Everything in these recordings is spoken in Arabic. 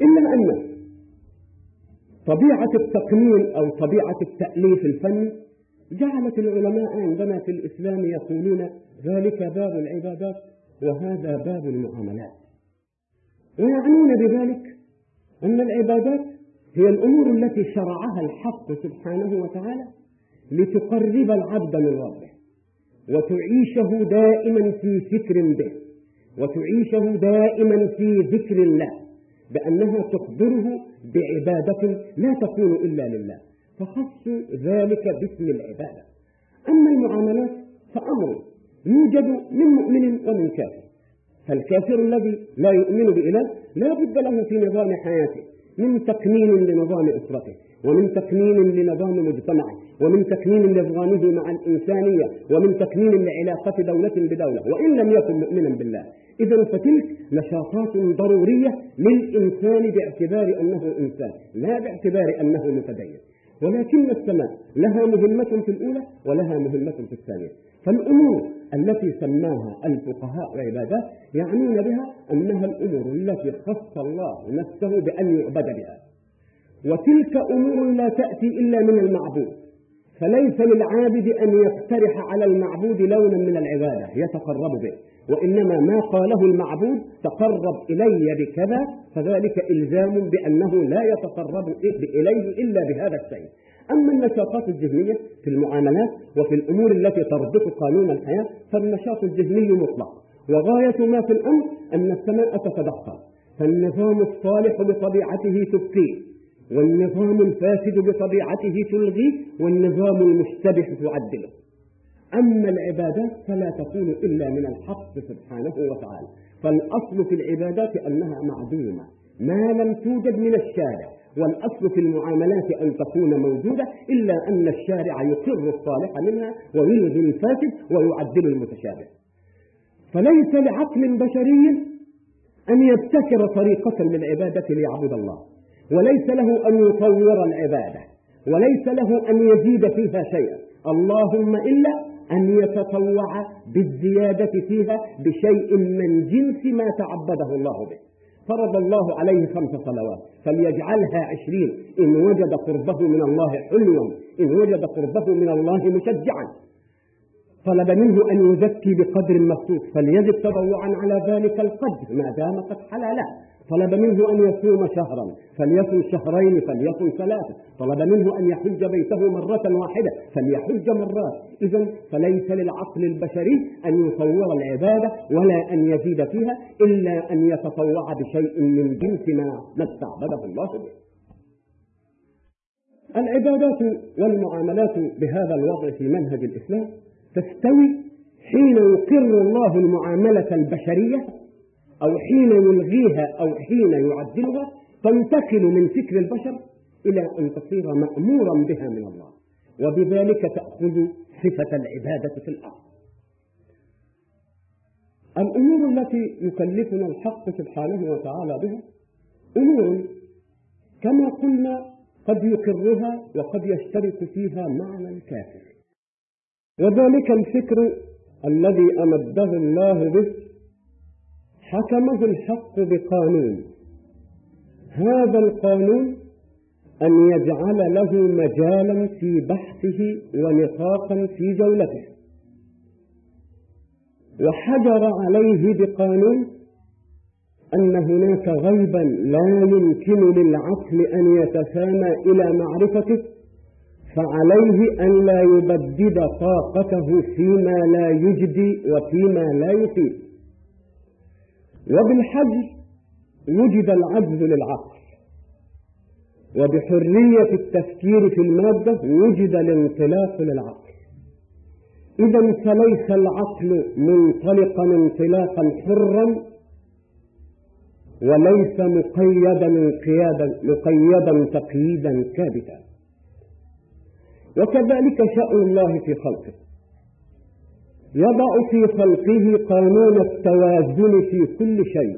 إلا أن طبيعة التقنين أو طبيعة التأليف الفني جعلت العلماء عندنا في الإسلام يقولون ذلك باب العبادات وهذا باب المعاملات. ويعنون بذلك أن العبادات هي الأمور التي شرعها الحق سبحانه وتعالى لتقرب العبد من ربه وتعيشه دائما في فكر به وتعيشه دائما في ذكر الله. بأنها تخبره بعبادة لا تكون إلا لله. فخصوا ذلك باسم العبادة. أما المعاملات فأمر يوجد من مؤمن ومن كافر. فالكافر الذي لا يؤمن بإله لا بد له في نظام حياته من تكمين لنظام أسرته ومن تكمين لنظام مجتمعه ومن تكمين لنظامه مع الإنسانية ومن تكمين لعلاقة دولة بدولة. وإن لم يكن مؤمنا بالله إذا فتلك نشاطات ضرورية للإنسان باعتبار أنه إنسان لا باعتبار أنه متدين. ولكن السماء لها مهمة في الأولى ولها مهمة في الثانية. فالأمور التي سماها الفقهاء عبادات يعنون بها أنها الأمور التي خص الله نفسه بأن يعبد بها. وتلك أمور لا تأتي إلا من المعبود. فليس للعابد أن يقترح على المعبود لونا من العبادة يتقرب به. وإنما ما قاله المعبود تقرب إلي بكذا فذلك إلزام بأنه لا يتقرب إليه إلا بهذا الشيء. أما النشاطات الذهنية في المعاملات وفي الأمور التي تربط قانون الحياة فالنشاط الذهني مطلق. وغاية ما في الأمر أن السماء تتدخل. فالنظام الصالح بطبيعته تبقيه والنظام الفاسد بطبيعته تلغيه والنظام المشتبه تعدله. أما العبادات فلا تكون إلا من الحق سبحانه وتعالى. فالأصل في العبادات أنها معدومة ما لم توجد من الشارع. والأصل في المعاملات أن تكون موجودة إلا أن الشارع يقر الصالح منها ويلغي الفاسد ويعدل المتشابه. فليس لعقل بشري أن يبتكر طريقة للعبادة ليعبد الله. وليس له أن يطور العبادة. وليس له أن يزيد فيها شيئا. اللهم إلا أن يتطوع بالزيادة فيها بشيء من جنس ما تعبده الله به. فرض الله عليه خمس صلوات فليجعلها عشرين. إن وجد قربه من الله حلوا. إن وجد قربه من الله مشجعا. طلب منه أن يزكي بقدر مخصوص فليزد تضوعا على ذلك القدر. ما دام قد حلال طلب منه أن يصوم شهرا فليصوم شهرين فليصوم ثلاثة. طلب منه أن يحج بيته مرة واحدة فليحج مرات. إذا فليس للعقل البشري أن يطور العبادة ولا أن يزيد فيها إلا أن يتطوع بشيء من جنس ما ما استعبده الله به. العبادات والمعاملات بهذا الوضع في منهج الإسلام تستوي حين يقر الله المعاملة البشرية أو حين يلغيها أو حين يعدلها تنتقل من فكر البشر إلى أن تصير مأمورا بها من الله. وبذلك تأخذ صفة العبادة في الأرض. الأمور التي يكلفنا الحق سبحانه وتعالى بها أمور كما قلنا قد يقرها وقد يشترك فيها معنى الكافر. وذلك الفكر الذي أمده الله به حكمه الحق بقانون. هذا القانون أن يجعل له مجالا في بحثه ونطاقا في جولته. وحجر عليه بقانون أن هناك غيبا لا يمكن للعقل أن يتسامى إلى معرفته فعليه أن لا يبدد طاقته فيما لا يجدي وفيما لا يفيد. وبالحجر وجد العجز للعقل. وبحرية التفكير في المادة وجد الانطلاق للعقل. إذا فليس العقل منطلقا انطلاقا حرا وليس مقيدا انقيادا مقيدا تقييدا كابتا وكذلك شأن الله في خلقه. يضع في خلقه قانون التوازن في كل شيء.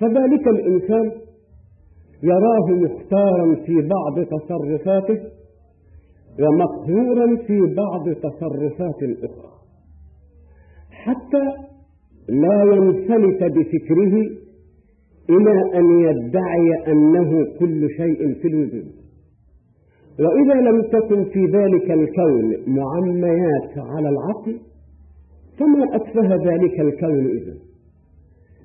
فذلك الإنسان يراه مختارا في بعض تصرفاته ومقهورا في بعض تصرفات أخرى حتى لا ينفلت بفكره إلى أن يدعي أنه كل شيء في الوجود. وإذا لم تكن في ذلك الكون معميات على العقل فما أتفه ذلك الكون إذن؟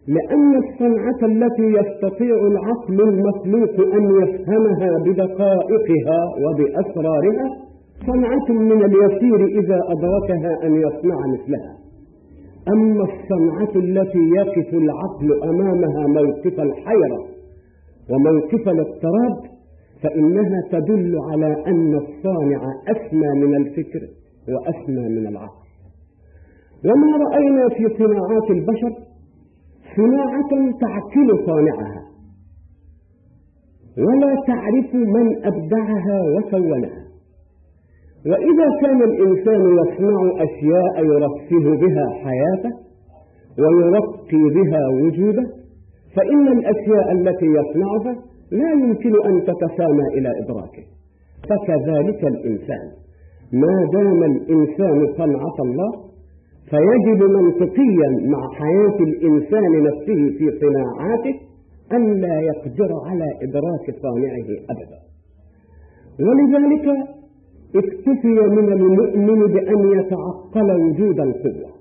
لأن الصنعة التي يستطيع العقل المخلوق أن يفهمها بدقائقها وبأسرارها صنعة من اليسير إذا أدركها أن يصنع مثلها. أما الصنعة التي يقف العقل أمامها موقف الحيرة وموقف الاضطراب فإنها تدل على أن الصانع أسمى من الفكر وأسمى من العقل. وما رأينا في صناعات البشر صناعة تعقل صانعها ولا تعرف من أبدعها وكونها وإذا كان الإنسان يصنع أشياء يرفه بها حياته ويرقي بها وجوده فإن الأشياء التي يصنعها لا يمكن أن تتسامى إلى إدراكه. فكذلك الإنسان. ما دام الإنسان صنعة الله فيجب منطقيا مع حياة الإنسان نفسه في صناعاته أن لا يقدر على إدراك صانعه أبدا. ولذلك اكتفي من المؤمن بأن يتعقل وجود القوة.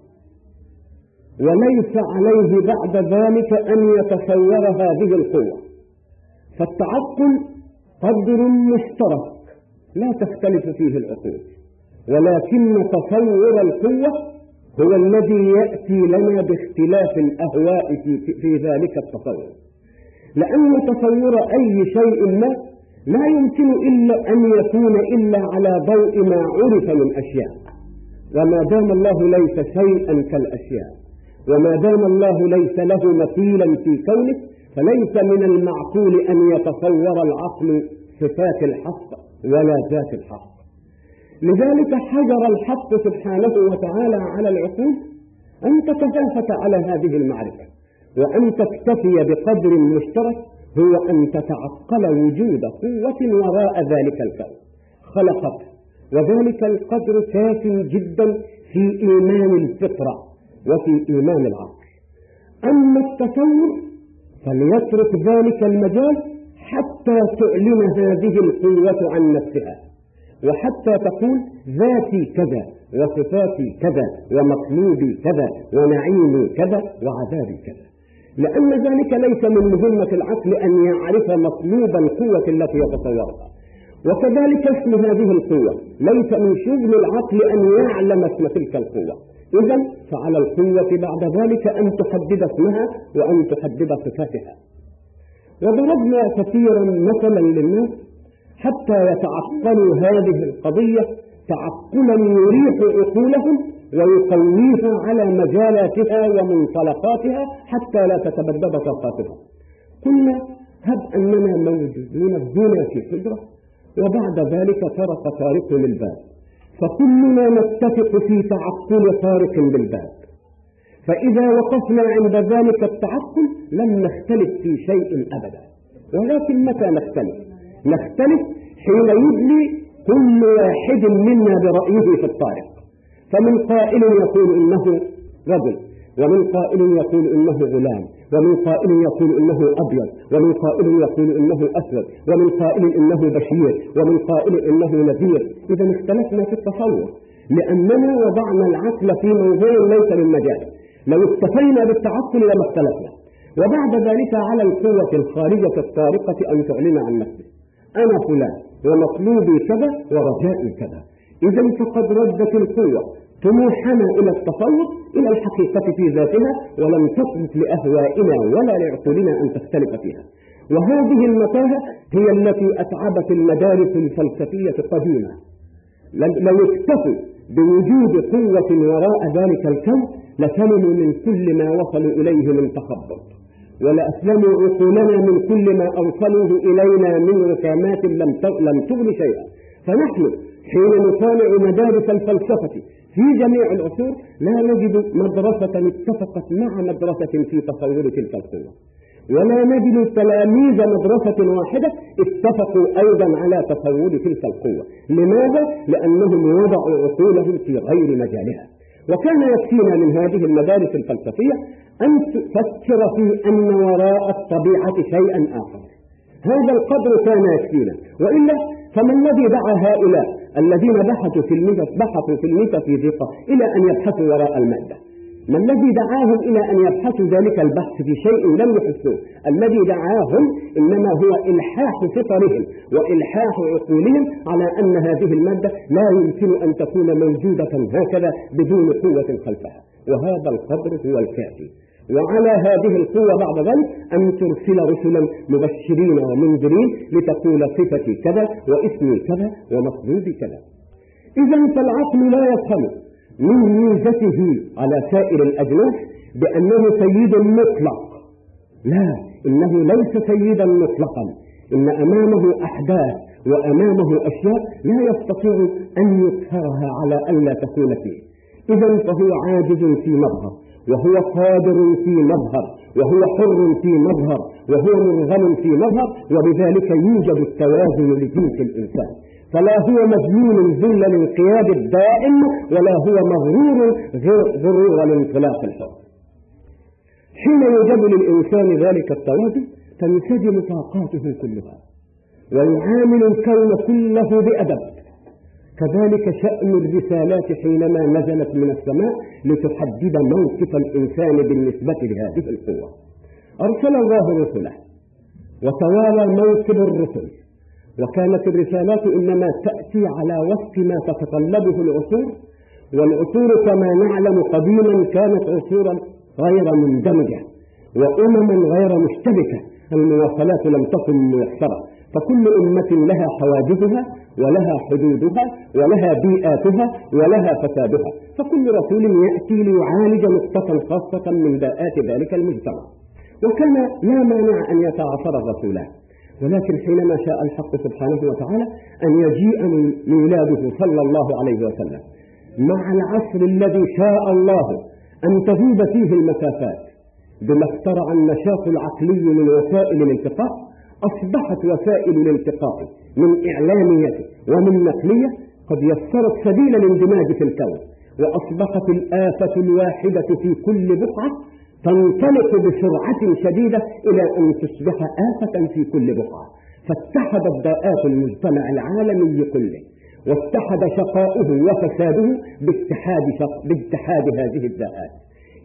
وليس عليه بعد ذلك أن يتصور هذه القوة. فالتعقل قدر مشترك لا تختلف فيه العقول. ولكن تصور القوة هو الذي يأتي لنا باختلاف الأهواء في, في ذلك التصور. لأن تصور أي شيء ما لا يمكن إلا أن يكون إلا على ضوء ما عرف من أشياء. وما دام الله ليس شيئا كالأشياء وما دام الله ليس له مثيلا في كونه فليس من المعقول أن يتصور العقل صفات الحق ولا ذات الحق. لذلك حجر الحق سبحانه وتعالى على العقول أن تتفافت على هذه المعرفة وأن تكتفي بقدر مشترك هو أن تتعقل وجود قوة وراء ذلك الكون خلقت وذلك القدر كاف جدا في إيمان الفطرة وفي إيمان العقل. أما التصور فليترك ذلك المجال حتى تعلن هذه القوة عن نفسها وحتى تقول ذاتي كذا وصفاتي كذا ومطلوبي كذا ونعيمي كذا وعذابي كذا. لأن ذلك ليس من مهمة العقل أن يعرف مطلوب القوة التي يتصورها وكذلك اسم هذه القوة ليس من شغل العقل أن يعلم اسم تلك القوة. إذا فعلى القوة بعد ذلك أن تحدد اسمها وأن تحدد صفاتها. وضربنا كثيرا مثلا للناس حتى يتعقلوا هذه القضية تعقلا يريح عقولهم ويقويها على مجالاتها ومنطلقاتها حتى لا تتبدد طاقاتها. قلنا هب أننا موجودون في حجرة وبعد ذلك طرق طارق للباب. فكلنا نتفق في تعقل طارق بالباب. فإذا وقفنا عند ذلك التعقل لم نختلف في شيء أبدا. ولكن متى نختلف؟ نختلف حين يدلي كل واحد منا برأيه في الطارق. فمن قائل يقول إنه رجل ومن قائل يقول إنه غلام. ومن قائل يقول إنه أبيض ومن قائل يقول إنه أسود ومن قائل إنه بشير ومن قائل إنه نذير. إذا اختلفنا في التصور لأننا وضعنا العقل في موضوع ليس من مجال لو اكتفينا بالتعقل لما اختلفنا. وبعد ذلك على القوة الخارجة الطارقة أن تعلن عن نفسه. أنا فلان ومطلوبي كذا ورجائي كذا. إذا فقد ردت القوة. طموحنا إلى التفوق إلى الحقيقة في ذاتها ولم تثبت لأهوائنا ولا لعقولنا أن تختلف فيها. وهذه المتاهة هي التي أتعبت المدارس الفلسفية القديمة. لو اكتفوا بوجود قوة وراء ذلك الكون لسلموا من كل ما وصلوا إليه من تخبط. ولأسلموا عقولنا من كل ما أوصلوه إلينا من ركامات لم تغن شيئا. فنحن حين نطالع مدارس الفلسفة في جميع العصور لا نجد مدرسة اتفقت مع مدرسة في تصور تلك القوة ولا نجد تلاميذ مدرسة واحدة اتفقوا أيضا على تصور تلك القوة. لماذا؟ لأنهم وضعوا عقولهم في غير مجالها. وكان يكفينا من هذه المدارس الفلسفية أن تفكر في أن وراء الطبيعة شيئا آخر. هذا القدر كان يكفينا. وإلا فما الذي دعا هؤلاء الذين بحثوا في بحثوا في الميتافيزيقا إلى أن يبحثوا وراء المادة. ما الذي دعاهم إلى أن يبحثوا ذلك البحث في شيء لم يحسوه الذي دعاهم إنما هو إلحاح فطرهم وإلحاح عقولهم على أن هذه المادة لا يمكن أن تكون موجودة هكذا بدون قوة خلفها. وهذا القدر هو الكافي. وعلى هذه القوة بعد ذلك أن ترسل رسلا مبشرين ومنذرين لتقول صفتي كذا واسمي كذا ومطلوبي كذا. إذا فالعقل لا يفهم من ميزته على سائر الأجناس بأنه سيد مطلق. لا إنه ليس سيدا مطلقا. إن أمامه أحداث وأمامه أشياء لا يستطيع أن يقهرها على أن لا تكون فيه. إذا فهو عاجز في مظهر. وهو قادر في مظهر وهو حر في مظهر وهو مرغم في مظهر وبذلك يوجد التوازن لجنس الإنسان. فلا هو مجنون ذل الانقياد الدائم ولا هو مغرور غرور الانطلاق الحر. حين يوجد للإنسان ذلك التوازن تنسجم طاقاته كلها ويعامل الكون كله بأدب. كذلك شأن الرسالات حينما نزلت من السماء لتحدد موقف الإنسان بالنسبة لهذه القوة. أرسل الله رسله وتوالى موكب الرسل وكانت الرسالات إنما تأتي على وفق ما تتطلبه العصور والعصور كما نعلم قديما كانت عصورا غير مندمجة وأمما غير مشتبكة المواصلات لم تكن ميسرة فكل أمة لها حواجزها ولها حدودها ولها بيئاتها ولها فسادها. فكل رسول يأتي ليعالج نقطة خاصة من داءات ذلك المجتمع. وكان لا مانع أن يتعاصر الرسولان ولكن حينما شاء الحق سبحانه وتعالى أن يجيء ميلاده صلى الله عليه وسلم. مع العصر الذي شاء الله أن تذوب فيه المسافات بما اخترع النشاط العقلي من وسائل الالتقاء أصبحت وسائل الالتقاء من إعلامية ومن نقلية قد يسرت سبيل الاندماج في الكون وأصبحت الآفة الواحدة في كل بقعة تنطلق بسرعة شديدة إلى أن تصبح آفة في كل بقعة. فاتحدت داءات المجتمع العالمي كله واتحد شقاؤه وفساده باتحاد, شق... باتحاد هذه الداءات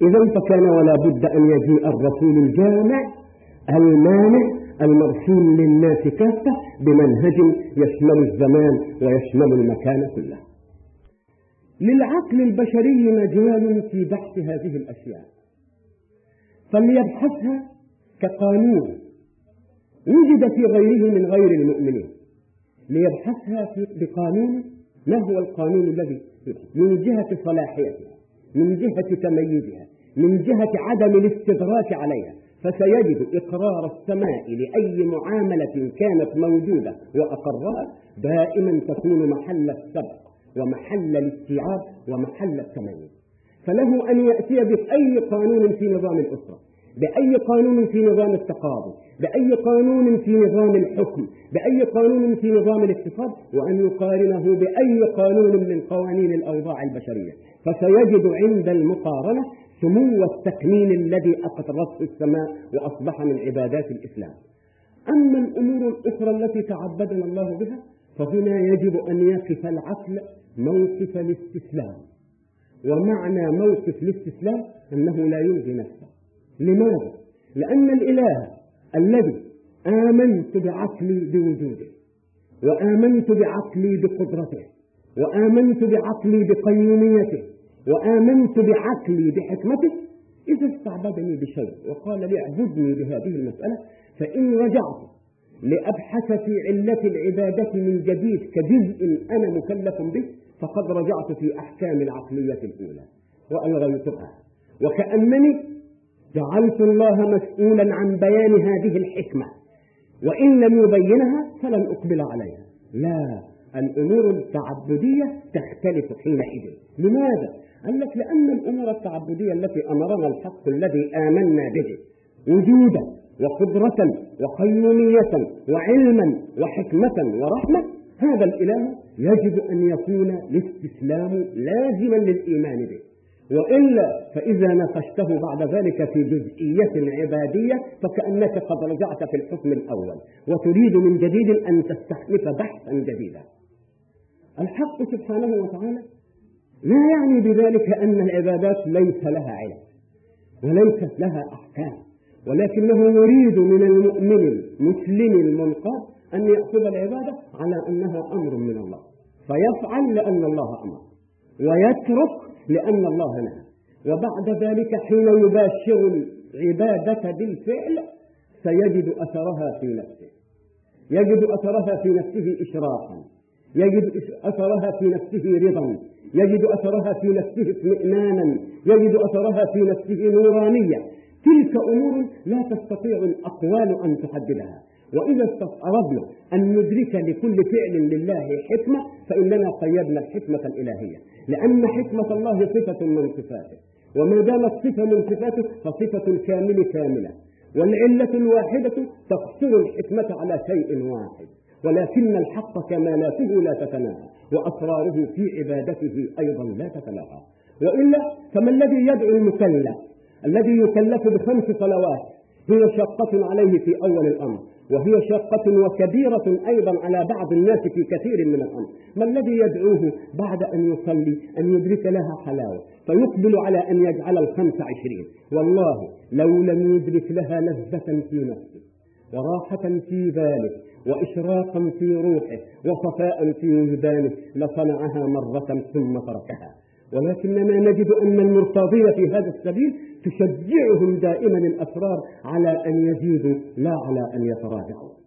إذا فكان ولا بد أن يجيء الرسول الجامع المانع المرسول للناس كافة بمنهج يشمل الزمان ويشمل المكان كله. للعقل البشري مجال في بحث هذه الأشياء. فليبحثها كقانون وجد في غيره من غير المؤمنين. ليبحثها بقانون ما هو القانون الذي من جهة صلاحيتها من جهة تميزها من جهة عدم الاستدراك عليها. فسيجد إقرار السماء لأي معاملة كانت موجودة وأقرها دائما تكون محل السبق ومحل الاستيعاب ومحل التميز. فله أن يأتي بأي قانون في نظام الأسرة بأي قانون في نظام التقاضي بأي قانون في نظام الحكم بأي قانون في نظام الاقتصاد وأن يقارنه بأي قانون من قوانين الأوضاع البشرية. فسيجد عند المقارنة سمو التكمين الذي أقترته السماء وأصبح من عبادات الإسلام. أما الأمور الأخرى التي تعبدنا الله بها فهنا يجب أن يقف العقل موقف الاستسلام. ومعنى موقف الاستسلام أنه لا يلغي نفسه. لماذا؟ لأن الإله الذي آمنت بعقلي بوجوده وآمنت بعقلي بقدرته وآمنت بعقلي بقيوميته وآمنت بعقلي بحكمته إذا استعبدني بشيء. وقال لي اعبدني بهذه المسألة فإن رجعت لأبحث في علة العبادة من جديد كجزء أنا مكلف به فقد رجعت في أحكام العقلية الأولى. وألغيتها وكأنني جعلت الله مسؤولا عن بيان هذه الحكمة. وإن لم يبينها فلن أقبل عليها. لا الأمور التعبدية تختلف حينئذ. لماذا؟ قال لك لأن الأمور التعبدية التي أمرنا الحق الذي آمنا به وجودا وقدرة وقيومية وعلما وحكمة ورحمة هذا الإله يجب أن يكون الاستسلام لازما للإيمان به. وإلا فإذا ناقشته بعد ذلك في جزئية عبادية فكأنك قد رجعت في الحكم الأول وتريد من جديد أن تستحلف بحثا جديدا. الحق سبحانه وتعالى لا يعني بذلك أن العبادات ليس لها علم وليست لها أحكام ولكنه يريد من المؤمن المسلم المنقاد أن يأخذ العبادة على أنها أمر من الله فيفعل لأن الله أمر ويترك لأن الله نهى وبعد ذلك حين يباشر العبادة بالفعل سيجد أثرها في نفسه يجد أثرها في نفسه إشراقا يجد أثرها في نفسه رضا يجد أثرها في نفسه اطمئنانا يجد أثرها في نفسه نورانية. تلك أمور لا تستطيع الأقوال أن تحددها. وإذا أردنا أن ندرك لكل فعل لله حكمة فإننا قيدنا الحكمة الإلهية. لأن حكمة الله صفة من صفاته. وما دامت صفة من صفاته فصفة الكامل كاملة. والعلة الواحدة تقصر الحكمة على شيء واحد. ولكن الحق كمالاته لا تتناهى وأسراره في عبادته أيضا لا تتناهى وإلا فما الذي يدعو المكلف؟ الذي يكلف بخمس صلوات هي شقة عليه في أول الأمر وهي شاقة وكبيرة أيضا على بعض الناس في كثير من الأمر. ما الذي يدعوه بعد أن يصلي أن يدرك لها حلاوة؟ فيقبل على أن يجعل الخمس عشرين. والله لو لم يدرك لها لذة في نفسه وراحة في ذلك وإشراقا في روحه وصفاء في وجدانه لصنعها مرة ثم تركها. ولكننا نجد أن المرتاضين في هذا السبيل تشجعهم دائما الأسرار على أن يزيدوا لا على أن يتراجعوا.